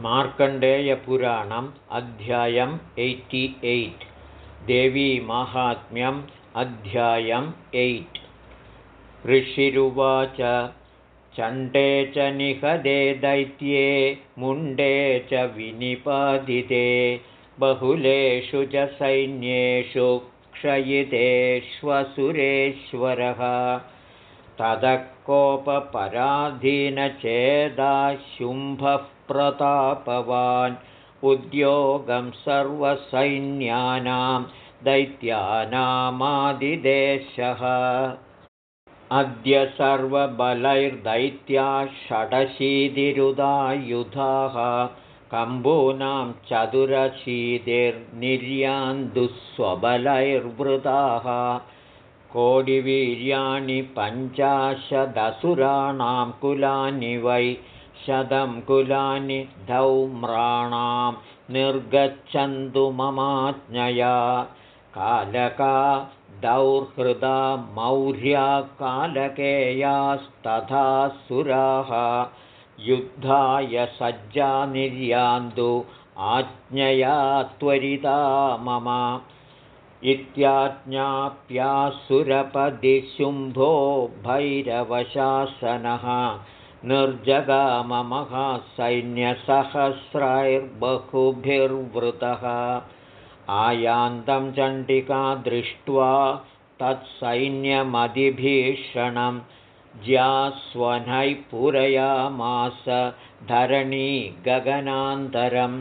मार्कण्डेयपुराणम् अध्यायम् eighty eight देवीमाहात्म्यम् अध्यायम् एय्ट्। ऋषिरुवाच चण्डे च निहदे दैत्ये मुण्डे च विनिपादिते बहुलेषु च सैन्येषु क्षयितेष्वसुरेश्वरः ततः कोपपराधीनचेदाशुम्भः प्रतापवान् उद्योगं सर्वसैन्यानां दैत्यानामादिदेशः। अद्य सर्वबलैर्दैत्या षडशीतिरुदायुधाः कम्बूनां चतुरशीतिर्निर्यान्दुस्वबलैर्वृताः कोडिवीर्याणि पञ्चाशदसुराणां कुलानि वै शतं कुलानि धौम्राणां निर्गच्छन्तु ममाज्ञया। कालका दौर्हृदा मौर्या कालकेयास्तथा सुराः। युद्धाय सज्जा निर्यान्तु आज्ञया त्वरिता मम। इत्याज्ञाप्यासुरपदिशुम्भो भैरवशासनः निर्जगाममहासैन्यसहस्रैर्बहुभिर्वृतः आयान्तं चण्डिका दृष्ट्वा तत्सैन्यमधिभीषणं ज्यास्वनैः पूरयामास धरणी गगनान्तरम्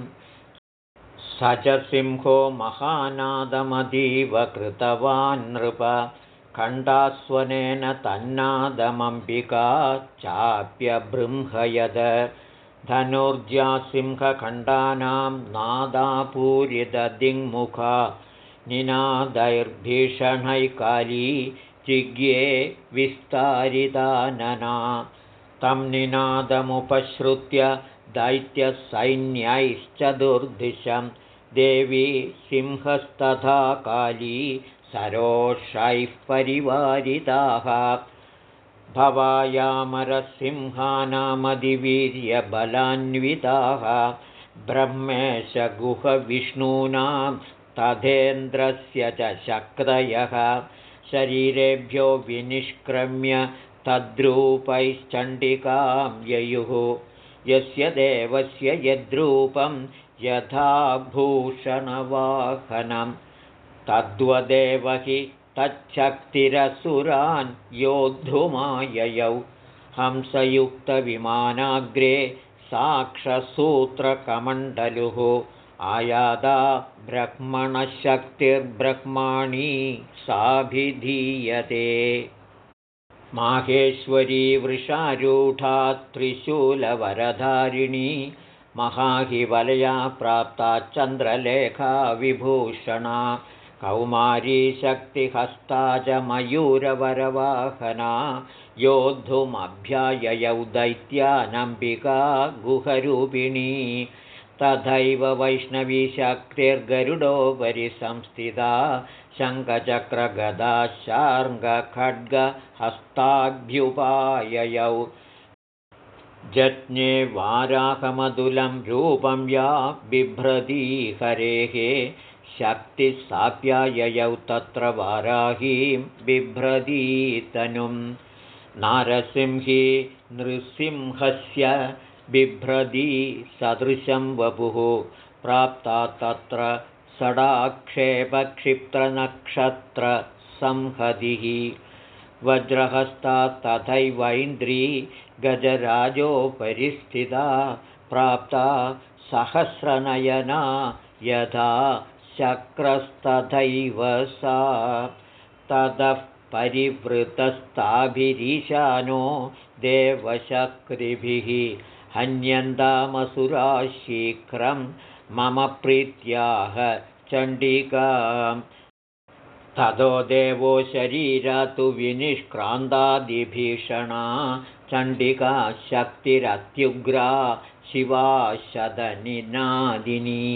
स च सिंहो महानादमतीव कृतवान् नृप खण्डास्वनेन तन्नादमम्बिका चाप्यबृंहयद। धनुर्जासिंहखण्डानां नादापूरितदिङ्मुखा निनादैर्भीषणैकाली जिज्ञे विस्तारितानना। तं निनादमुपश्रुत्य दैत्यसैन्यैश्चतुर्दिशं देवी सिंहस्तथा काली सरोषैः परिवारिताः भवायामरसिंहानामधिवीर्यबलान्विताः। ब्रह्मेशगुहविष्णूनां तथेन्द्रस्य च शक्रयः शरीरेभ्यो विनिष्क्रम्य तद्रूपैश्चण्डिकां ययुः। यस्य देवस्य यद्रूपं यथा भूषणवाहनं तद्वदेव हि तच्छक्तिरसुरान् योद्धुमाययौ। हंसयुक्तविमानाग्रे साक्षसूत्रकमण्डलुः आयादा ब्रह्मणशक्तिर्ब्रह्माणी साभिधीयते। माहेश्वरी वृषारूढा त्रिशूलवरधारिणी महाहिवलया प्राप्ता चन्द्रलेखा विभूषणा कौमारीशक्तिहस्ता च मयूरवरवाहना योद्धुमभ्याययौ दैत्यानम्बिका गुहरूपिणी तथैव वैष्णवीशक्तिर्गरुडोपरि संस्थिता शङ्खचक्रगदा शार्ङ्गखड्गहस्ताभ्युपाययौ जज्ञे वाराहमधुलं रूपं या बिभ्रती हरेः शक्तिस्साप्याययौ तत्र वाराहीं बिभ्रतीतनुं नारसिंही नृसिंहस्य बिभ्रदी सदृशं वपुः। प्राप्ता तत्र षडाक्षेपक्षिप्तनक्षत्रसंहतिः वज्रहस्ता तथैवैन्द्री गजराजोपरिस्थिता। प्राप्ता सहस्रनयना यथा चक्रस्तथैव सा ततः परिवृतस्ताभिरीशानो देवशक्तिभिः हन्यन्तामसुराशीघ्रं मम प्रीत्याह चण्डिकां। ततो देवो शरीरा तु विनिष्क्रान्तादिभीषणा चण्डिका शक्तिरत्युग्रा शिवा शदनिनादिनी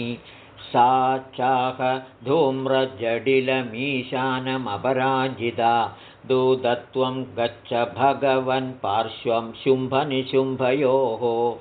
सा चाह धूम्रजडिलमीशानमपराजिता। दूतत्वं गच्छ भगवन् पार्श्वं शुम्भनिशुम्भयोः।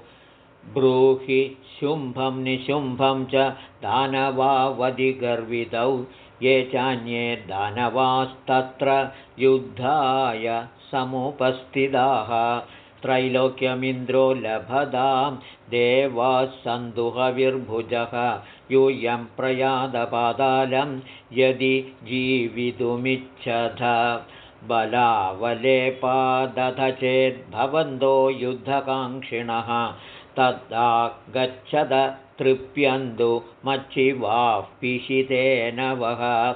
ब्रूहि शुम्भं निशुम्भं च दानवावधिगर्वितौ। ये चान्ये दानवास्तत्र युद्धाय समुपस्थिताः त्रैलोक्यमिन्द्रो लभदां देवाः सन्दुहविर्भुजः यूयं प्रयादपादालं यदि जीवितुमिच्छथ। बलावलेपादध चेद्भवन्तो युद्धकाङ्क्षिणः। तदा गच्छद तृप्यन्तु मच्छिवाः पिशितेन वः।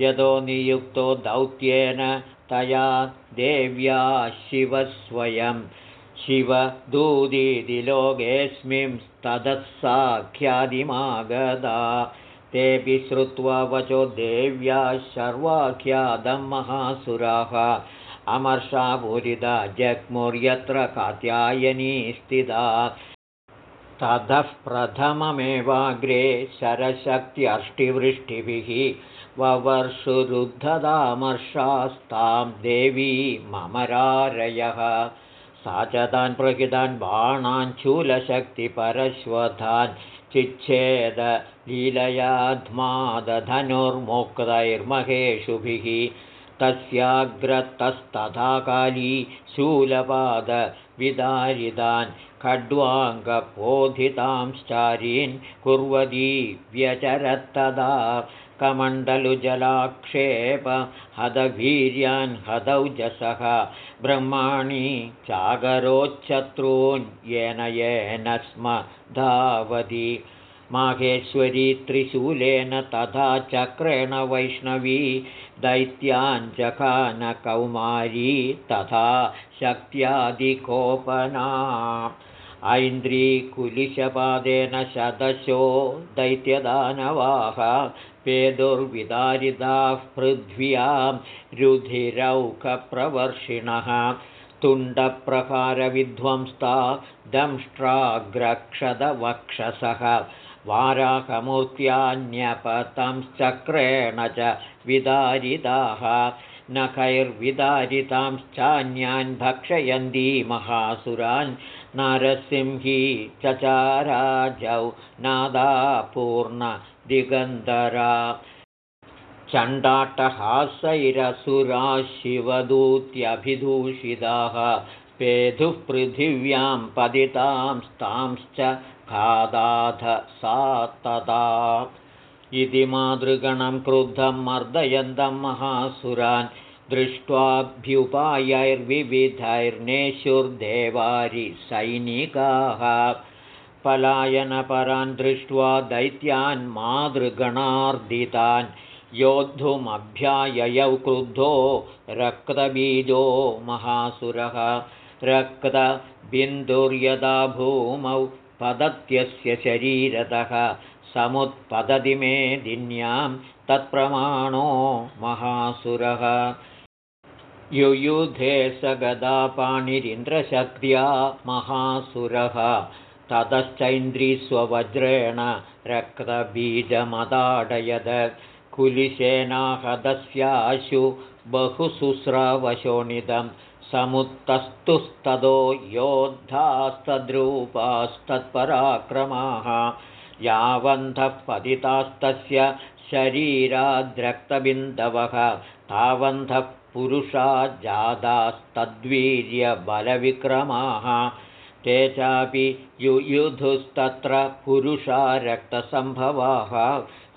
यतो नियुक्तो दौत्येन तया देव्या शिवस्वयं शिवदूदीति लोकेऽस्मिंस्ततः साख्यादिमागदा। तेऽपि श्रुत्वा वचो देव्या सर्वाख्यातं महासुराः। अमर्षापूरिता जग्मुर्यत्र कात्यायनी स्थिता। ततः प्रथममेवाग्रे शरशक्त्यष्टिवृष्टिभिः ववर्षुरुद्धतामर्षास्तां देवी ममरारयः सा च तान् प्रहितान् बाणाञ्चूलशक्तिपरश्वतान् चिच्छेदलीलयाध्मादधनुर्मुक्तैर्महेषुभिः तस्याग्रतस्तथा काली शूलपादविदारितान् खड्वाङ्गपोधितांश्चारीन् कुर्वती व्यचरत्तदा कमण्डलुजलाक्षेप। हदवीर्यान् हदौजसः ब्रह्माणि चागरोच्छत्रून् येन येन स्म धावति। माहेश्वरी त्रिशूलेन तथा चक्रेण वैष्णवी। दैत्याञ्चकानकौमारी तथा शक्त्यादिकोपना ऐन्द्रीकुलिशपादेन शतशो दैत्यदानवाः पेदुर्विदारिताः पृथ्व्यां रुधिरौखप्रवर्षिणः तुण्डप्रकारविध्वंस्ता दंष्ट्राग्रक्षदवक्षसः वाराहमूर्त्यान्यपतंश्चक्रेण च विदारिताः नखैर्विदारितांश्चान्यान् भक्षयन्ती महासुरान् नारसिंही चचाराजौ नादापूर्णदिगन्धरा चण्डाटहासैरसुराः शिवदूत्यभिदूषिताः पेधुः पृथिव्यां पतितांस्तांश्च खादाथ सा तदा। इति मातृगणं क्रुद्धं मर्दयन्तं महासुरान् दृष्ट्वाभ्युपायैर्विविधैर्नेशुर्देवारिसैनिकाः पलायनपरान् दृष्ट्वा दैत्यान् मातृगणार्दितान् योद्धुमभ्याययौ क्रुद्धो रक्तबीजो महासुरः। रक्तबिन्दुर्यदा भूमौ पदत्यस्य शरीरतः। समुत्पतति मेदिन्यां तत्प्रमाणो महासुरः युयुधे स गदापाणिरिन्द्रशक्त्या महासुरः ततश्चैन्द्रीस्ववज्रेण रक्तबीजमदाडयद। कुलिशेनाहदस्याशु बहुशुस्रावशोणितं समुत्तस्तुस्ततो योद्धास्तद्रूपास्तत्पराक्रमाः। यावन्तः पतितास्तस्य शरीराद्रक्तबिन्दवः तावन्तः पुरुषा जातास्तद्वीर्यबलविक्रमाः ते चापि युयुधुस्तत्र पुरुषा रक्तसम्भवाः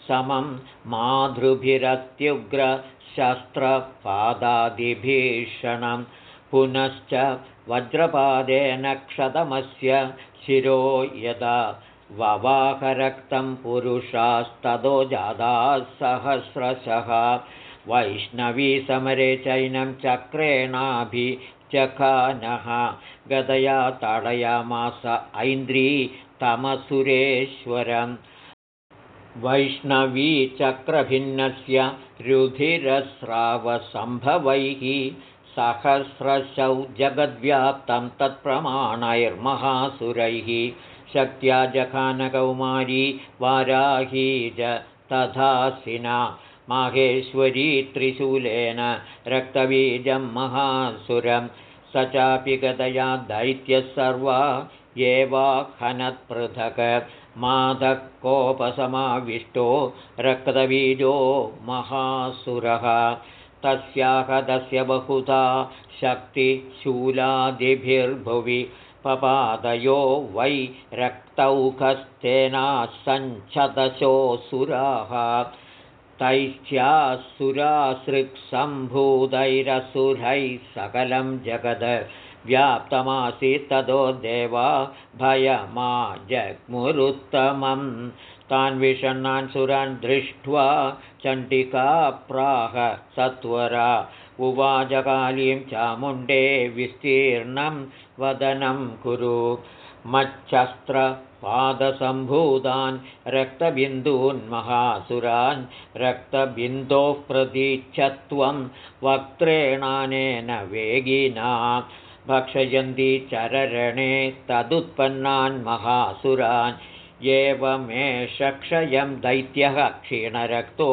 समं माधृभिरत्युग्रशस्त्रपादादिभीषणं पुनश्च वज्रपादेन क्षतमस्य शिरो यदा ववाहरक्तं पुरुषास्ततो जाताः सहस्रशः वैष्णवीसमरे चैनं चक्रेणाभिचखानः गदया ताडयामास ऐन्द्री तमसुरेश्वरम् वैष्णवीचक्रभिन्नस्य रुधिरस्रावसम्भवैः सहस्रशौ जगद्व्याप्तं तत्प्रमाणैर्महासुरैः। शक्त्या जखानकौमारी वाराही च तथासिना माहेश्वरी त्रिशूलेन रक्तबीजं महासुरं। स चापि गतया दैत्यः सर्वा एवाखनत्पृथक् मादकोपसमाविष्टो रक्तबीजो महासुरः। तस्याहदस्य बहुधा शक्तिशूलादिभिर्भुवि। पपादयो वै रक्तौकस्तेनाः सञ्चदशोऽसुराः तैश्चासुरासृक्सम्भूतैरसुरैः सकलं जगद व्याप्तमासीत् ततो देवा भयमा जग्मुरुत्तमं तान् विषण्णान् सुरान् दृष्ट्वा चण्डिका प्राह सत्वरा उवाचकालीं चामुण्डे विस्तीर्णं वदनं कुरु मच्छस्त्रपादसम्भूतान् रक्तबिन्दून्महासुरान् रक्तबिन्दोः प्रतीच्छत्वं वक्त्रेणानेन वेगिना भक्षयन्ती चररणे तदुत्पन्नान् महासुरान् एवमेष क्षयं दैत्यः क्षीणरक्तो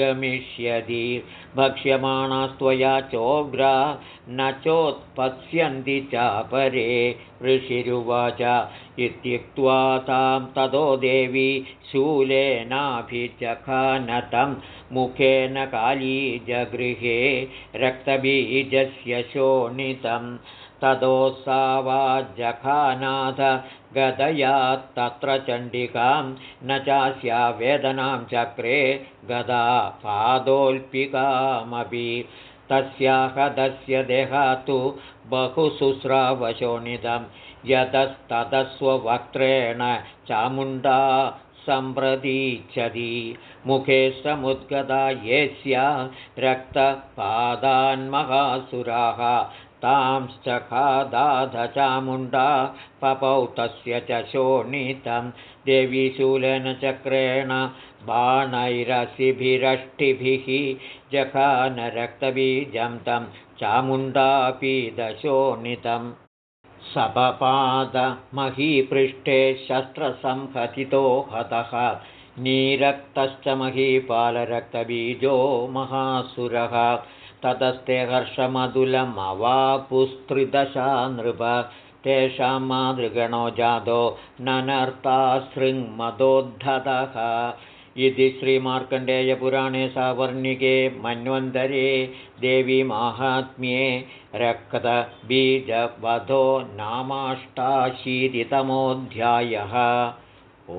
गमिष्यति। भक्ष्यमाणास्त्वया चोग्रा न चोत्पत्स्यन्ति चापरे। ऋषिरुवाच इत्युक्त्वा तां ततो देवी शूलेनाभिचखानतं। मुखेन काली जगृहे रक्तबीजस्य शोणितं। ततो सा वा जखानाथ गदया तत्र चण्डिकां न चास्या वेदनां चक्रे गदा पादोल्पिकामपि। तस्याहदस्य देहातु बहुशुश्रावशोणितं यतस्ततस्ववक्त्रेण चामुण्डा सम्प्रतीच्छति मुखे समुद्गता ये स्या रक्तपादान्महासुराः तांश्चखादाधचामुण्डा पपौ तस्य च शोणितं। देवीशूलेन चक्रेण बाणैरसिभिरष्टिभिः जखानरक्तबीजं तं चामुण्डापि दशोणितं। सपपादमहीपृष्ठे शस्त्रसंहतितो हतः। नीरक्तश्च महीपालरक्तबीजो महासुरः ततस्ते हर्षमधुलमवापुस्त्रिदशा नृप तेषां मातृगणो जातो ननर्तासृङ्मदोद्धतः इति श्रीमार्कण्डेयपुराणे सावर्णिके मन्वन्तरे देवीमाहात्म्ये रक्तबीजवधो नामाष्टाशीतितमोऽध्यायः। ओ